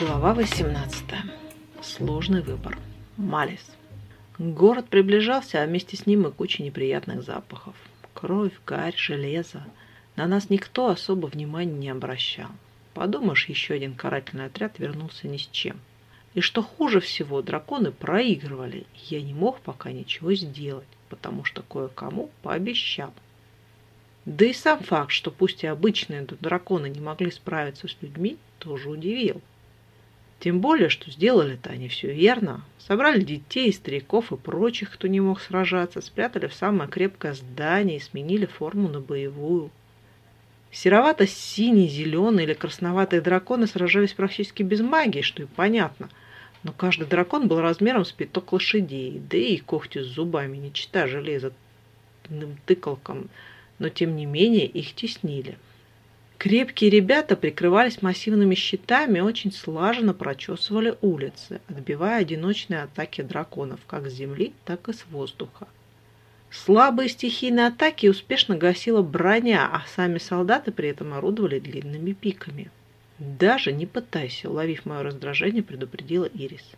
Глава 18. Сложный выбор. Малис. Город приближался, а вместе с ним и куча неприятных запахов. Кровь, гарь, железо. На нас никто особо внимания не обращал. Подумаешь, еще один карательный отряд вернулся ни с чем. И что хуже всего, драконы проигрывали. Я не мог пока ничего сделать, потому что кое-кому пообещал. Да и сам факт, что пусть и обычные драконы не могли справиться с людьми, тоже удивил. Тем более, что сделали-то они все верно. Собрали детей, стариков и прочих, кто не мог сражаться, спрятали в самое крепкое здание и сменили форму на боевую. Серовато-синие, зеленые или красноватые драконы сражались практически без магии, что и понятно. Но каждый дракон был размером с пяток лошадей, да и когти с зубами, не чита железа тыкалкам, но тем не менее их теснили. Крепкие ребята прикрывались массивными щитами и очень слаженно прочесывали улицы, отбивая одиночные атаки драконов как с земли, так и с воздуха. Слабые стихийные атаки успешно гасила броня, а сами солдаты при этом орудовали длинными пиками. «Даже не пытайся», — уловив мое раздражение, предупредила Ирис.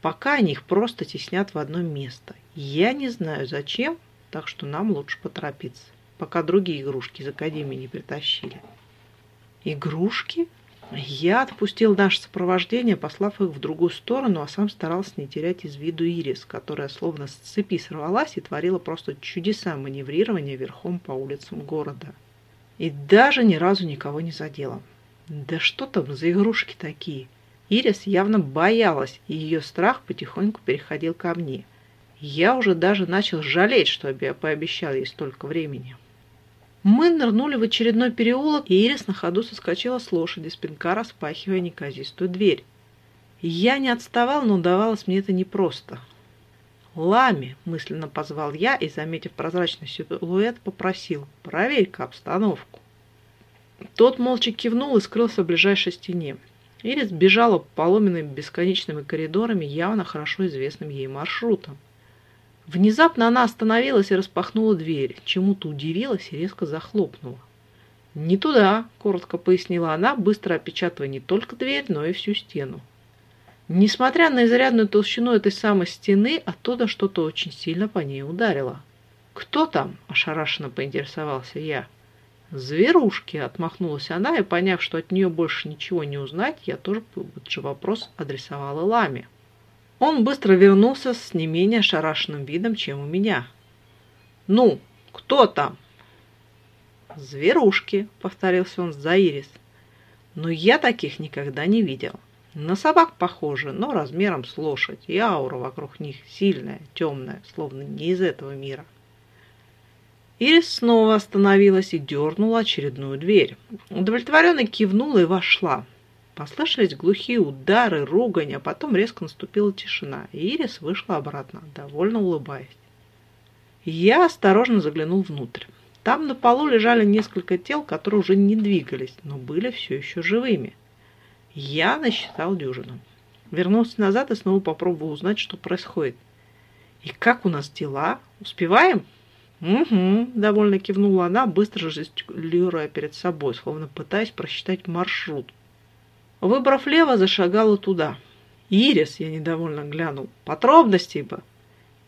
«Пока они их просто теснят в одно место. Я не знаю зачем, так что нам лучше поторопиться, пока другие игрушки из Академии не притащили». Игрушки? Я отпустил наше сопровождение, послав их в другую сторону, а сам старался не терять из виду Ирис, которая словно с цепи сорвалась и творила просто чудеса маневрирования верхом по улицам города. И даже ни разу никого не задела. Да что там за игрушки такие? Ирис явно боялась, и ее страх потихоньку переходил ко мне. Я уже даже начал жалеть, что я пообещал ей столько времени. Мы нырнули в очередной переулок, и Ирис на ходу соскочила с лошади, спинка распахивая неказистую дверь. Я не отставал, но давалось мне это непросто. «Лами!» – мысленно позвал я и, заметив прозрачный силуэт, попросил «Проверь-ка обстановку». Тот молча кивнул и скрылся в ближайшей стене. Ирис бежала по поломенными бесконечными коридорами, явно хорошо известным ей маршрутом. Внезапно она остановилась и распахнула дверь, чему-то удивилась и резко захлопнула. «Не туда», — коротко пояснила она, быстро опечатывая не только дверь, но и всю стену. Несмотря на изрядную толщину этой самой стены, оттуда что-то очень сильно по ней ударило. «Кто там?» – ошарашенно поинтересовался я. «Зверушки!» – отмахнулась она, и, поняв, что от нее больше ничего не узнать, я тоже же вопрос адресовала Ламе. Он быстро вернулся с не менее ошарашенным видом, чем у меня. «Ну, кто там?» «Зверушки», — повторился он за Ирис. «Но я таких никогда не видел. На собак похожи, но размером с лошадь, и аура вокруг них сильная, темная, словно не из этого мира». Ирис снова остановилась и дернула очередную дверь. Удовлетворенно кивнула и вошла. Послышались глухие удары, ругань, а потом резко наступила тишина, и Ирис вышла обратно, довольно улыбаясь. Я осторожно заглянул внутрь. Там на полу лежали несколько тел, которые уже не двигались, но были все еще живыми. Я насчитал дюжину. Вернулся назад и снова попробовал узнать, что происходит. «И как у нас дела? Успеваем?» «Угу», — довольно кивнула она, быстро жестикулируя перед собой, словно пытаясь просчитать маршрут. Выбрав лево, зашагала туда. «Ирис!» — я недовольно глянул. «Подробностей бы!»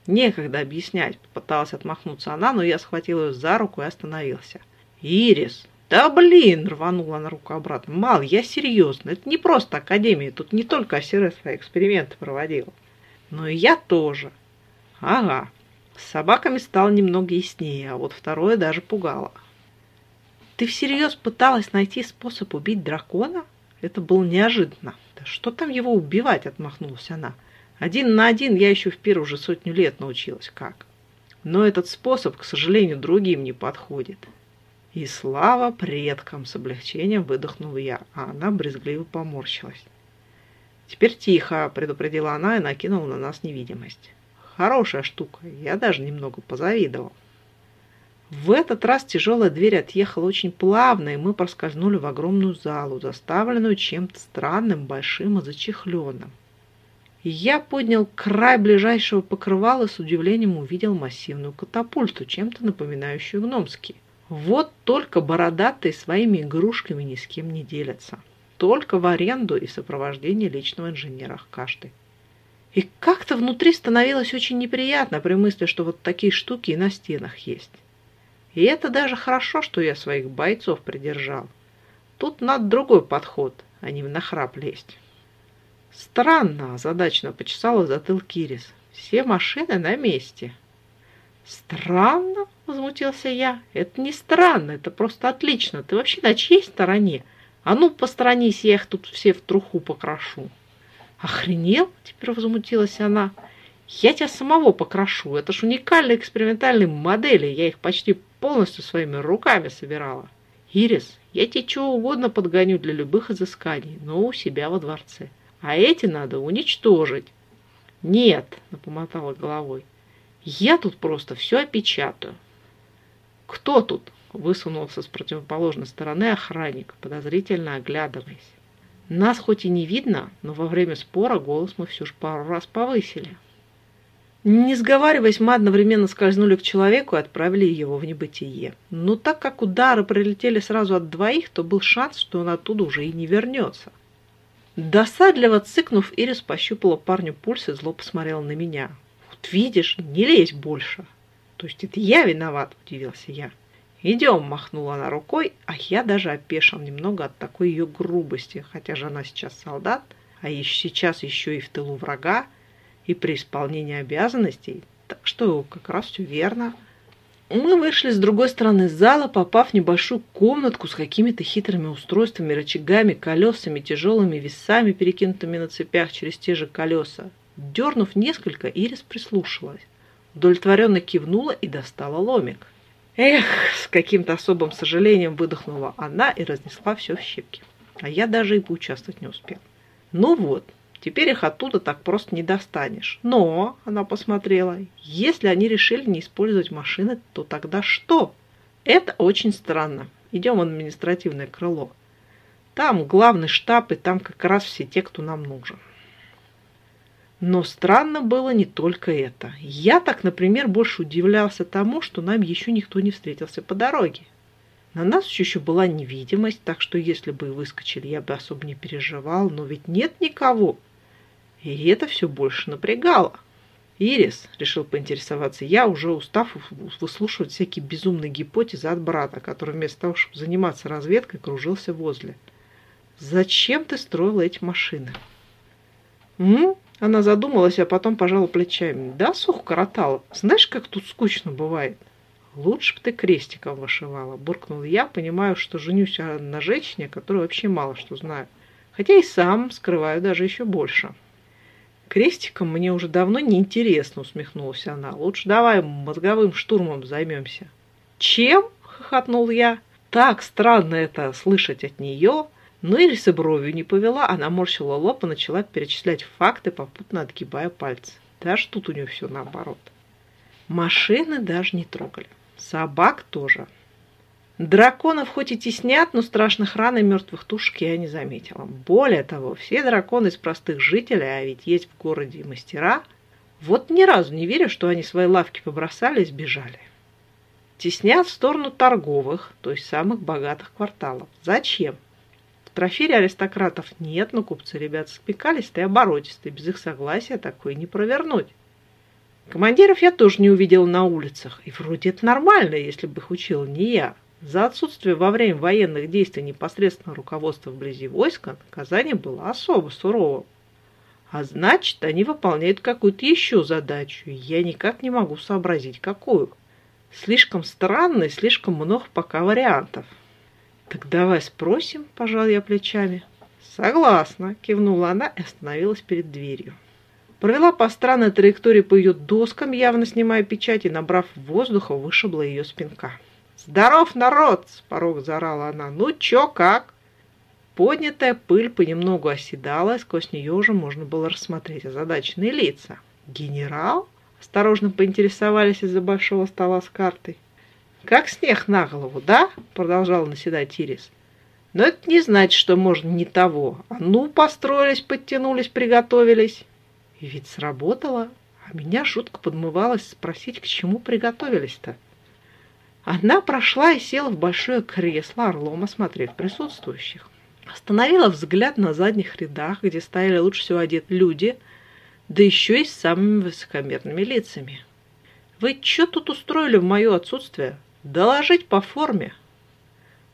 «Некогда объяснять!» — попыталась отмахнуться она, но я схватил ее за руку и остановился. «Ирис!» «Да блин!» — рванула на руку обратно. «Мал, я серьезно. Это не просто академия. Тут не только Асирес свои эксперименты проводила. Но и я тоже». «Ага». С собаками стало немного яснее, а вот второе даже пугало. «Ты всерьез пыталась найти способ убить дракона?» Это было неожиданно. Да что там его убивать, отмахнулась она. Один на один я еще в первую же сотню лет научилась как. Но этот способ, к сожалению, другим не подходит. И слава предкам, с облегчением выдохнул я, а она брезгливо поморщилась. «Теперь тихо», — предупредила она и накинула на нас невидимость. «Хорошая штука, я даже немного позавидовал». В этот раз тяжелая дверь отъехала очень плавно, и мы проскользнули в огромную залу, заставленную чем-то странным, большим и зачехленным. Я поднял край ближайшего покрывала и с удивлением увидел массивную катапульту, чем-то напоминающую гномский. Вот только бородатые своими игрушками ни с кем не делятся. только в аренду и в сопровождении личного инженера каждый. И как-то внутри становилось очень неприятно при мысли, что вот такие штуки и на стенах есть. И это даже хорошо, что я своих бойцов придержал. Тут надо другой подход, а не в нахрап лезть. Странно, озадачно почесала затыл Кирис. Все машины на месте. Странно, возмутился я. Это не странно, это просто отлично. Ты вообще на чьей стороне? А ну, посторонись, я их тут все в труху покрошу. Охренел? Теперь возмутилась она. Я тебя самого покрошу. Это ж уникальные экспериментальные модели. Я их почти полностью своими руками собирала. Ирис, я тебе чего угодно подгоню для любых изысканий, но у себя во дворце. А эти надо уничтожить. Нет, помотала головой. Я тут просто все опечатаю. Кто тут? Высунулся с противоположной стороны охранник, подозрительно оглядываясь. Нас хоть и не видно, но во время спора голос мы все же пару раз повысили. Не сговариваясь, мы одновременно скользнули к человеку и отправили его в небытие. Но так как удары прилетели сразу от двоих, то был шанс, что он оттуда уже и не вернется. Досадливо цыкнув, Ирис пощупала парню пульс и зло посмотрела на меня. «Вот видишь, не лезь больше!» «То есть это я виноват?» – удивился я. «Идем», – махнула она рукой, а я даже опешил немного от такой ее грубости, хотя же она сейчас солдат, а сейчас еще и в тылу врага, и при исполнении обязанностей, так что как раз все верно. Мы вышли с другой стороны зала, попав в небольшую комнатку с какими-то хитрыми устройствами, рычагами, колесами, тяжелыми весами, перекинутыми на цепях через те же колеса. Дернув несколько, Ирис прислушалась. Удовлетворенно кивнула и достала ломик. Эх, с каким-то особым сожалением выдохнула она и разнесла все в щепки. А я даже и поучаствовать не успел. Ну вот, теперь их оттуда так просто не достанешь. Но, она посмотрела, если они решили не использовать машины, то тогда что? Это очень странно. Идем в административное крыло. Там главный штаб, и там как раз все те, кто нам нужен. Но странно было не только это. Я так, например, больше удивлялся тому, что нам еще никто не встретился по дороге. На нас еще была невидимость, так что если бы и выскочили, я бы особо не переживал, но ведь нет никого. И это все больше напрягало. «Ирис», — решил поинтересоваться я, уже устав выслушивать всякие безумные гипотезы от брата, который вместо того, чтобы заниматься разведкой, кружился возле. «Зачем ты строила эти машины?» «М? Она задумалась, а потом пожала плечами. Да, сухо коротала. Знаешь, как тут скучно бывает? Лучше бы ты крестиком вышивала, буркнул я, понимаю, что женюсь на женщине, которую вообще мало что знаю. Хотя и сам скрываю даже еще больше. Крестиком мне уже давно не интересно, усмехнулась она. Лучше давай мозговым штурмом займемся. Чем? хохотнул я. Так странно это слышать от нее. Но Ирис и бровью не повела, она морщила лоб и начала перечислять факты, попутно отгибая пальцы. Даже тут у нее все наоборот. Машины даже не трогали. Собак тоже. Драконов хоть и теснят, но страшных ран и мертвых тушек я не заметила. Более того, все драконы из простых жителей, а ведь есть в городе и мастера, вот ни разу не верю, что они свои лавки побросали и сбежали. Теснят в сторону торговых, то есть самых богатых кварталов. Зачем? трофере аристократов нет, но купцы ребята спекалистые и оборотистые, без их согласия такое не провернуть. Командиров я тоже не увидел на улицах, и вроде это нормально, если бы их учил не я. За отсутствие во время военных действий непосредственно руководства вблизи войска наказание было особо суровым. А значит, они выполняют какую-то еще задачу, и я никак не могу сообразить, какую. Слишком странно и слишком много пока вариантов. «Так давай спросим», – пожал я плечами. «Согласна», – кивнула она и остановилась перед дверью. Провела по странной траектории по ее доскам, явно снимая печать, и, набрав воздуха, вышибла ее спинка. «Здоров, народ!» – с порога заорала она. «Ну чё, как?» Поднятая пыль понемногу оседала, и сквозь нее уже можно было рассмотреть озадаченные лица. «Генерал?» – осторожно поинтересовались из-за большого стола с картой. Как снег на голову, да? Продолжал наседать Тирис. Но это не значит, что можно не того. А ну, построились, подтянулись, приготовились. И ведь сработало. А меня шутка подмывалась спросить, к чему приготовились-то. Она прошла и села в большое кресло, орлом осмотрев присутствующих. Остановила взгляд на задних рядах, где стояли лучше всего одеты люди, да еще и с самыми высокомерными лицами. «Вы что тут устроили в мое отсутствие? Доложить по форме!»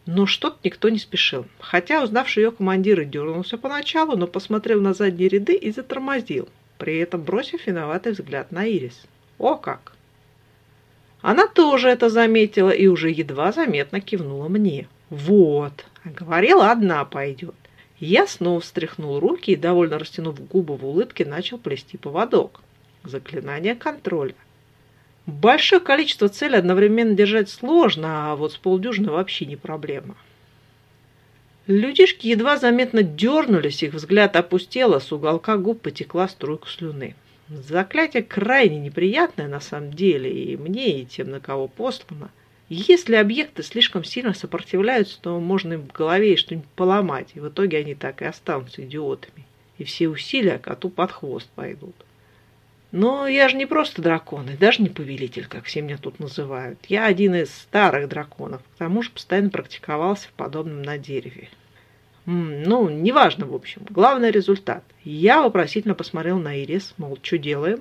Но что-то никто не спешил. Хотя, узнавший ее командир и дернулся поначалу, но посмотрел на задние ряды и затормозил, при этом бросив виноватый взгляд на Ирис. О как! Она тоже это заметила и уже едва заметно кивнула мне. Вот, говорила, одна пойдет. Я снова встряхнул руки и, довольно растянув губы в улыбке, начал плести поводок. Заклинание контроля. Большое количество целей одновременно держать сложно, а вот с полдюжины вообще не проблема. Людишки едва заметно дернулись, их взгляд опустело, с уголка губ потекла струйка слюны. Заклятие крайне неприятное на самом деле, и мне, и тем, на кого послано. Если объекты слишком сильно сопротивляются, то можно им в голове что-нибудь поломать, и в итоге они так и останутся идиотами. И все усилия коту под хвост пойдут. Но я же не просто дракон, и даже не повелитель, как все меня тут называют. Я один из старых драконов, к тому же постоянно практиковался в подобном на дереве. Ну, неважно, в общем. Главный результат. Я вопросительно посмотрел на Ирис, мол, что делаем?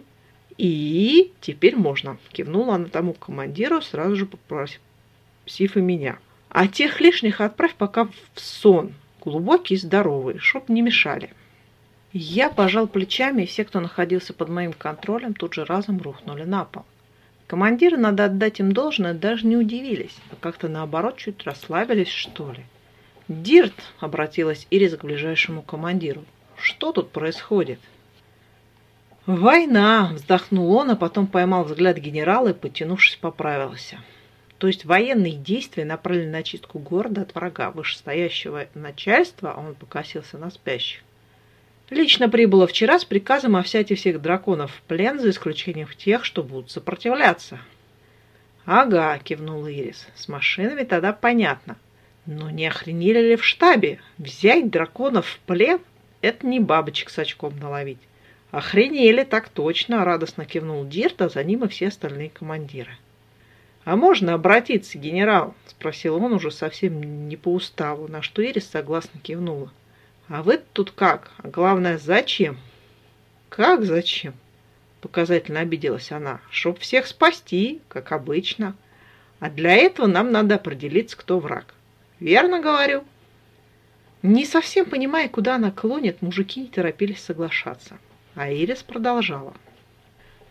И теперь можно. Кивнула она тому командиру, сразу же попросив и меня. А тех лишних отправь пока в сон. Глубокий и здоровый, чтоб не мешали. Я пожал плечами, и все, кто находился под моим контролем, тут же разом рухнули на пол. Командиры, надо отдать им должное, даже не удивились, а как-то наоборот чуть расслабились, что ли. «Дирт!» — обратилась Ирис к ближайшему командиру. «Что тут происходит?» «Война!» — вздохнул он, а потом поймал взгляд генерала и, потянувшись, поправился. То есть военные действия направлены на чистку города от врага вышестоящего начальства, а он покосился на спящих. Лично прибыла вчера с приказом взять и всех драконов в плен, за исключением тех, что будут сопротивляться. «Ага», — кивнул Ирис, — «с машинами тогда понятно. Но не охренели ли в штабе? Взять драконов в плен — это не бабочек с очком наловить». «Охренели, так точно!» — радостно кивнул Дирт, а за ним и все остальные командиры. «А можно обратиться, генерал?» — спросил он уже совсем не по уставу, на что Ирис согласно кивнула. А вы тут как? А главное, зачем? Как зачем? Показательно обиделась она. Чтоб всех спасти, как обычно. А для этого нам надо определиться, кто враг. Верно говорю? Не совсем понимая, куда она клонит, мужики не торопились соглашаться. А Ирис продолжала.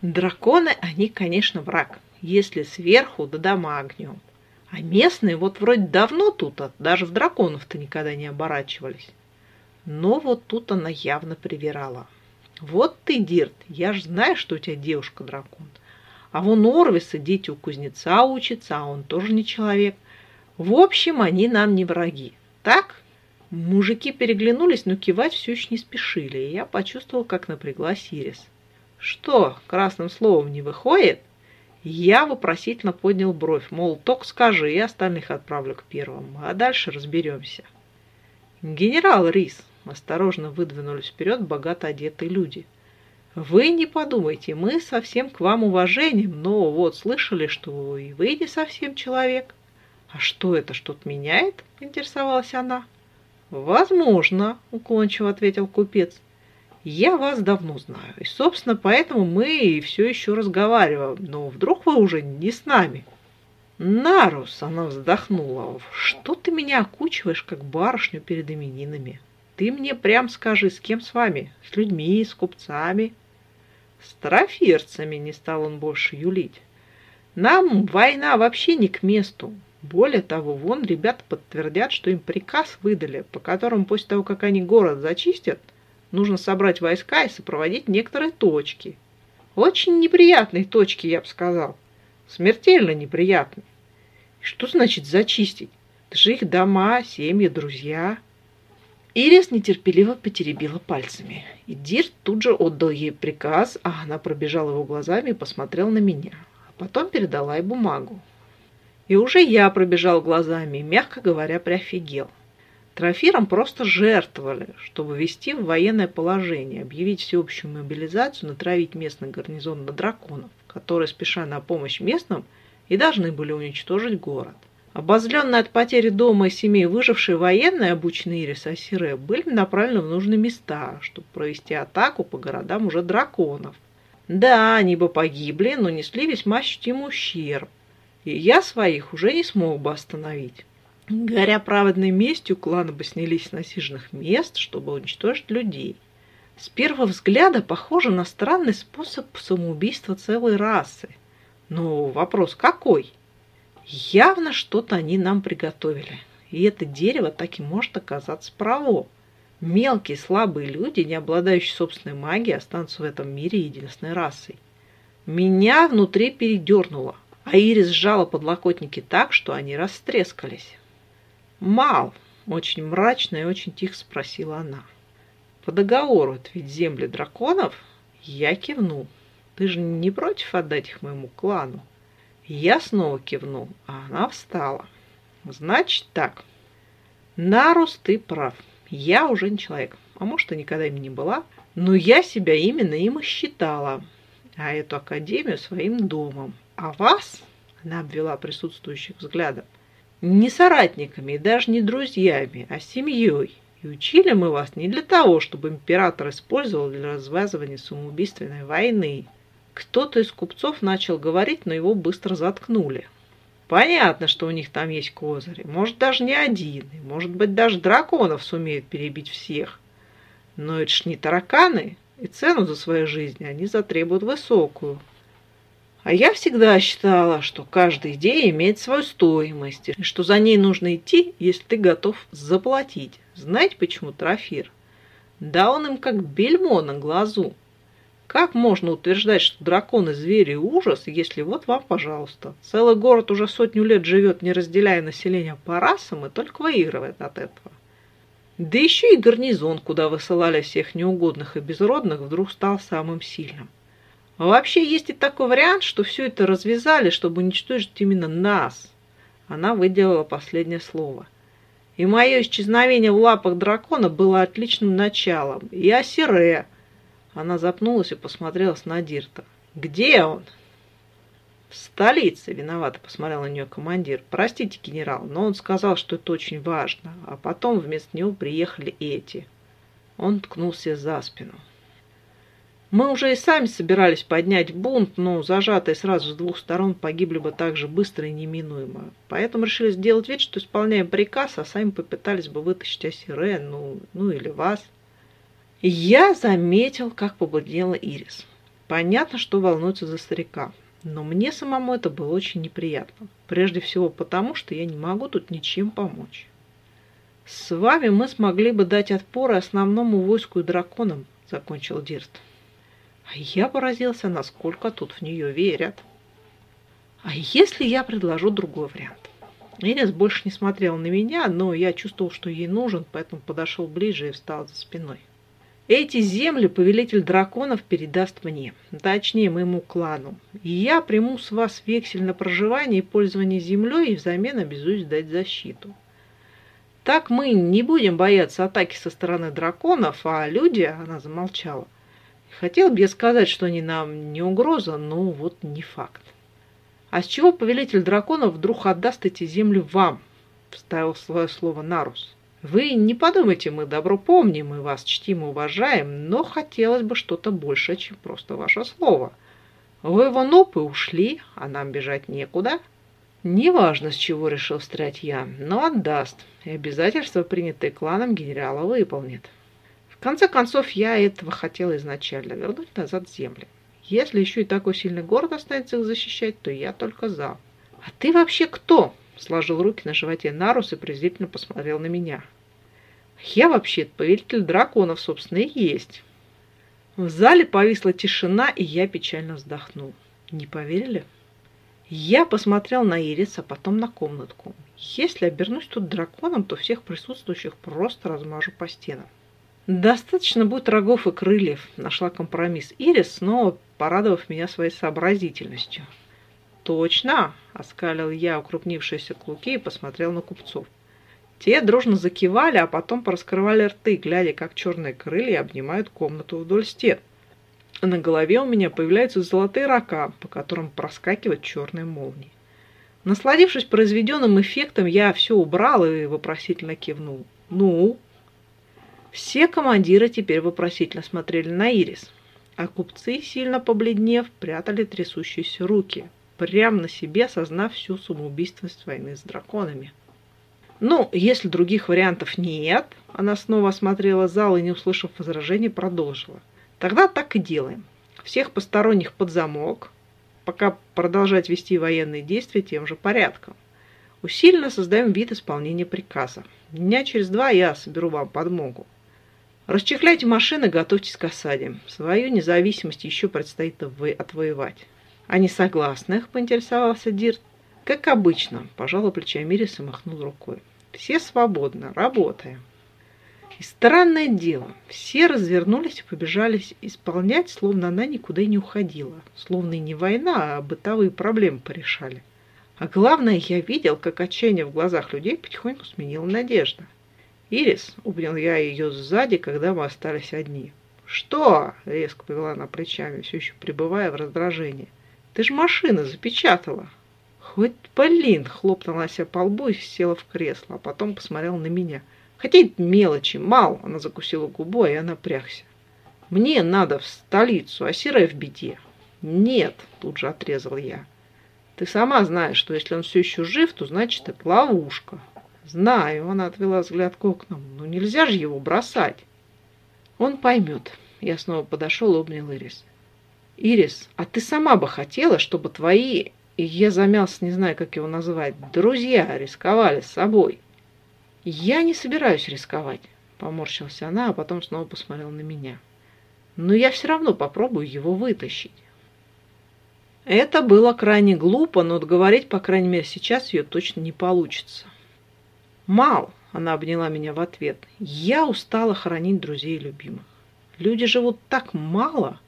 Драконы, они, конечно, враг, если сверху до дома огнем. А местные вот вроде давно тут, а даже в драконов-то никогда не оборачивались. Но вот тут она явно привирала. Вот ты, Дирт, я ж знаю, что у тебя девушка-дракон. А вон Орвиса дети у кузнеца учатся, а он тоже не человек. В общем, они нам не враги. Так? Мужики переглянулись, но кивать все еще не спешили, и я почувствовал, как напрягла Сирис. Что, красным словом не выходит? Я вопросительно поднял бровь, мол, только скажи, и остальных отправлю к первому, а дальше разберемся. Генерал Рис, Осторожно выдвинулись вперед богато одетые люди. «Вы не подумайте, мы совсем к вам уважением, но вот слышали, что и вы не совсем человек». «А что это, что-то меняет?» – интересовалась она. «Возможно», – уклончиво ответил купец. «Я вас давно знаю, и, собственно, поэтому мы и все еще разговариваем, но вдруг вы уже не с нами?» «Нарус!» – она вздохнула. «Что ты меня окучиваешь, как барышню перед именинами?» Ты мне прям скажи, с кем с вами? С людьми, с купцами? С троферцами не стал он больше юлить. Нам война вообще не к месту. Более того, вон ребята подтвердят, что им приказ выдали, по которому после того, как они город зачистят, нужно собрать войска и сопроводить некоторые точки. Очень неприятные точки, я бы сказал. Смертельно неприятные. Что значит зачистить? Это же их дома, семьи, друзья. Ирис нетерпеливо потеребила пальцами. И Дир тут же отдал ей приказ, а она пробежала его глазами и посмотрела на меня. А потом передала ей бумагу. И уже я пробежал глазами мягко говоря, приофигел. Трофирам просто жертвовали, чтобы ввести в военное положение, объявить всеобщую мобилизацию, натравить местный гарнизон на драконов, которые, спеша на помощь местным, и должны были уничтожить город. Обозленные от потери дома и семей выжившие военные, обученные Ирис Асире, были направлены в нужные места, чтобы провести атаку по городам уже драконов. Да, они бы погибли, но несли весьма ощутимый ущерб, и я своих уже не смог бы остановить. Горя праведной местью, кланы бы снялись с насиженных мест, чтобы уничтожить людей. С первого взгляда похоже на странный способ самоубийства целой расы. Но вопрос какой? Явно что-то они нам приготовили. И это дерево так и может оказаться право. Мелкие, слабые люди, не обладающие собственной магией, останутся в этом мире единственной расой. Меня внутри передернуло, а Ирис сжала подлокотники так, что они растрескались. «Мал!» – очень мрачно и очень тихо спросила она. «По договору это ведь земли драконов?» Я кивнул. «Ты же не против отдать их моему клану?» Я снова кивнул, а она встала. Значит так. Нарус, ты прав. Я уже не человек. А может, и никогда им не была. Но я себя именно им и считала. А эту академию своим домом. А вас, она обвела присутствующих взглядом, не соратниками и даже не друзьями, а семьей. И учили мы вас не для того, чтобы император использовал для развязывания самоубийственной войны. Кто-то из купцов начал говорить, но его быстро заткнули. Понятно, что у них там есть козыри. Может, даже не один. И, может быть, даже драконов сумеют перебить всех. Но это ж не тараканы. И цену за свою жизнь они затребуют высокую. А я всегда считала, что каждая идея имеет свою стоимость, и что за ней нужно идти, если ты готов заплатить. Знаете, почему трофир? Да он им как бельмо на глазу. Как можно утверждать, что драконы, звери и ужас, если вот вам, пожалуйста, целый город уже сотню лет живет, не разделяя население по расам, и только выигрывает от этого? Да еще и гарнизон, куда высылали всех неугодных и безродных, вдруг стал самым сильным. Вообще есть и такой вариант, что все это развязали, чтобы уничтожить именно нас. Она выделила последнее слово. И мое исчезновение в лапах дракона было отличным началом. И Асире, она запнулась и посмотрела на Дирта. «Где он?» «В столице», — виновато посмотрел на нее командир. «Простите, генерал, но он сказал, что это очень важно. А потом вместо него приехали эти». Он ткнулся за спину. Мы уже и сами собирались поднять бунт, но зажатые сразу с двух сторон погибли бы так же быстро и неминуемо. Поэтому решили сделать вид, что исполняем приказ, а сами попытались бы вытащить Асире, ну, ну или вас. Я заметил, как побледнела Ирис. Понятно, что волнуется за старика, но мне самому это было очень неприятно. Прежде всего потому, что я не могу тут ничем помочь. С вами мы смогли бы дать отпор основному войску и драконам, закончил Дирт. А я поразился, насколько тут в нее верят. А если я предложу другой вариант? Ирис больше не смотрела на меня, но я чувствовал, что ей нужен, поэтому подошел ближе и встал за спиной. Эти земли повелитель драконов передаст мне, точнее моему клану. И я приму с вас вексель на проживание и пользование землей и взамен обязуюсь дать защиту. Так мы не будем бояться атаки со стороны драконов, а люди, она замолчала. Хотел бы я сказать, что они нам не угроза, но вот не факт. А с чего повелитель драконов вдруг отдаст эти земли вам? Вставил свое слово Нарус. Вы не подумайте, мы добро помним, мы вас чтим и уважаем, но хотелось бы что-то большее, чем просто ваше слово. Вы в Анопы ушли, а нам бежать некуда. Неважно, с чего решил встрять я, но отдаст, и обязательства, принятые кланом, генерала выполнит. Конце концов, я этого хотела изначально, вернуть назад земли. Если еще и такой сильный город останется их защищать, то я только за. А ты вообще кто? Сложил руки на животе Нарус и презрительно посмотрел на меня. Я вообще повелитель драконов, собственно, и есть. В зале повисла тишина, и я печально вздохнул. Не поверили? Я посмотрел на Ирис, а потом на комнатку. Если обернусь тут драконом, то всех присутствующих просто размажу по стенам. Достаточно будет рогов и крыльев, нашла компромисс Ирис, снова порадовав меня своей сообразительностью. Точно, оскалил я укрупнившиеся клыки и посмотрел на купцов. Те дружно закивали, а потом пораскрывали рты, глядя, как черные крылья обнимают комнату вдоль стен. На голове у меня появляются золотые рока, по которым проскакивают черные молнии. Насладившись произведенным эффектом, я все убрал и вопросительно кивнул. «Ну?» Все командиры теперь вопросительно смотрели на Ирис, а купцы, сильно побледнев, прятали трясущиеся руки, прямо на себе осознав всю самоубийственность войны с драконами. «Ну, если других вариантов нет», она снова осмотрела зал и, не услышав возражений, продолжила. «Тогда так и делаем. Всех посторонних под замок, пока продолжать вести военные действия тем же порядком. Усиленно создаем вид исполнения приказа. Дня через два я соберу вам подмогу. Расчехляйте машины, готовьтесь к осаде. Свою независимость еще предстоит отвоевать. А не согласных, поинтересовался Дирт. Как обычно, пожалуй, плечами Ирис махнул рукой. Все свободно, работаем. И странное дело, все развернулись и побежались исполнять, словно она никуда и не уходила. Словно и не война, а бытовые проблемы порешали. А главное, я видел, как отчаяние в глазах людей потихоньку сменило надежда. «Ирис», — обнял я ее сзади, когда мы остались одни. «Что?» — резко повела она плечами, все еще пребывая в раздражении. «Ты ж машина запечатала». «Хоть, блин!» — хлопнула себя по лбу и села в кресло, а потом посмотрела на меня — Хотя это мелочи, мало. Она закусила губу, и я напрягся. Мне надо в столицу, а Серая в беде. Нет, тут же отрезал я. Ты сама знаешь, что если он все еще жив, то значит это ловушка. Знаю, она отвела взгляд к окнам, но нельзя же его бросать. Он поймет. Я снова подошел и обнял Ирис. Ирис, а ты сама бы хотела, чтобы твои, я замялся, не знаю, как его называть, друзья рисковали с собой? «Я не собираюсь рисковать», — поморщилась она, а потом снова посмотрела на меня. «Но я все равно попробую его вытащить». Это было крайне глупо, но отговорить, по крайней мере, сейчас ее точно не получится. «Мал», — она обняла меня в ответ, — «я устала хоронить друзей и любимых. Люди живут так мало.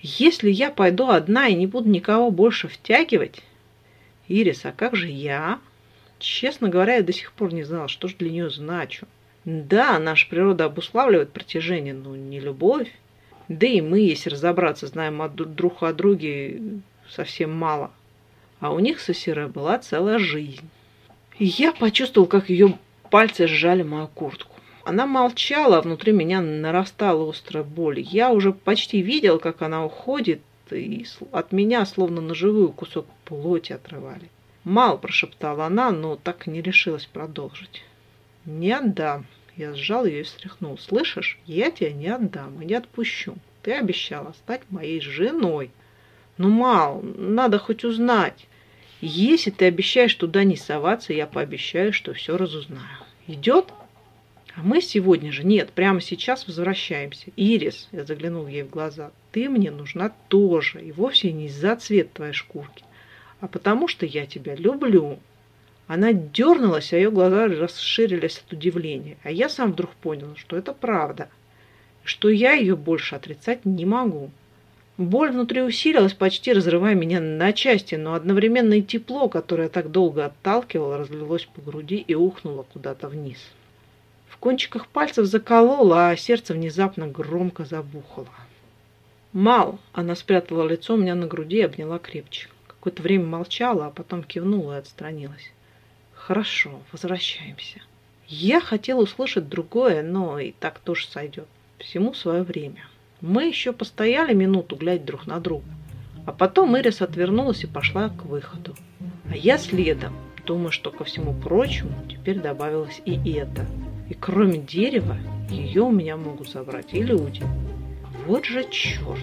Если я пойду одна и не буду никого больше втягивать...» «Ирис, а как же я?» Честно говоря, я до сих пор не знала, что же для нее значу. Да, наша природа обуславливает притяжение, но не любовь. Да и мы, если разобраться, знаем от друг о друге совсем мало. А у них со Серой была целая жизнь. Я почувствовал, как ее пальцы сжали мою куртку. Она молчала, а внутри меня нарастала острая боль. Я уже почти видел, как она уходит, и от меня словно на живую кусок плоти отрывали. «Мал», – прошептала она, но так и не решилась продолжить. «Не отдам». Я сжал ее и встряхнул. «Слышишь, я тебя не отдам и не отпущу. Ты обещала стать моей женой». «Ну, Мал, надо хоть узнать. Если ты обещаешь туда не соваться, я пообещаю, что все разузнаю. Идет?» А мы сегодня же, нет, прямо сейчас возвращаемся. Ирис, я заглянул ей в глаза, ты мне нужна тоже, и вовсе не из-за цвет твоей шкурки а потому что я тебя люблю. Она дернулась, а ее глаза расширились от удивления. А я сам вдруг понял, что это правда, что я ее больше отрицать не могу. Боль внутри усилилась, почти разрывая меня на части, но одновременно и тепло, которое так долго отталкивало, разлилось по груди и ухнуло куда-то вниз. В кончиках пальцев закололо, а сердце внезапно громко забухало. «Мал!» – она спрятала лицо у меня на груди и обняла крепче. Какое-то время молчала, а потом кивнула и отстранилась. Хорошо, возвращаемся. Я хотела услышать другое, но и так тоже сойдет. Всему свое время. Мы еще постояли минуту, глядя друг на друга. А потом Ирис отвернулась и пошла к выходу. А я следом, думаю, что ко всему прочему теперь добавилось и это. И кроме дерева, ее у меня могут забрать и люди. Вот же черт!